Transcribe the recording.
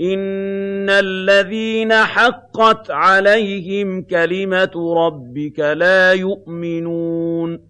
إِنَّ الَّذِينَ حَقَّتْ عَلَيْهِمْ كَلِمَتُ رَبِّكَ لَا يُؤْمِنُونَ